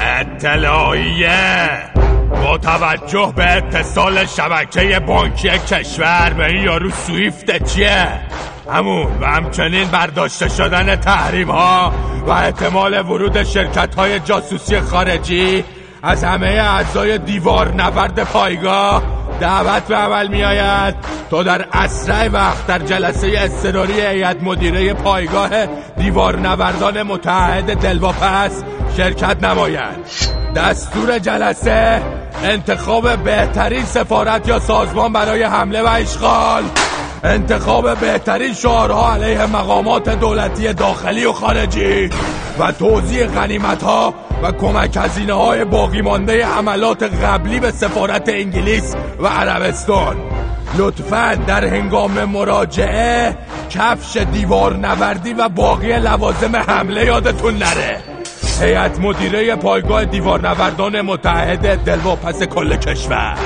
اطلاعیه. با توجه به اتصال شبکه بانکی کشور به این یارو سویفت چیه؟ همون و همچنین برداشته شدن تحریم ها و احتمال ورود شرکت های جاسوسی خارجی از همه اعضای دیوار نبرد پایگاه دعوت به عمل می آید تا در اسرع وقت در جلسه اضطراری هیئت مدیره پایگاه دیوار نوردان متحد دلواپس شرکت نماید. دستور جلسه انتخاب بهترین سفارت یا سازمان برای حمله و اشغال. انتخاب بهترین شعارها علیه مقامات دولتی داخلی و خارجی و توضیح غنیمت ها و کمک هزینه های باقی مانده عملات قبلی به سفارت انگلیس و عربستان. لطفا در هنگام مراجعه کفش دیوار نوردی و باقی لوازم حمله یادتون نره. هیئت مدیره پایگاه دیوارنوردان متحد دلواپس کل کشور.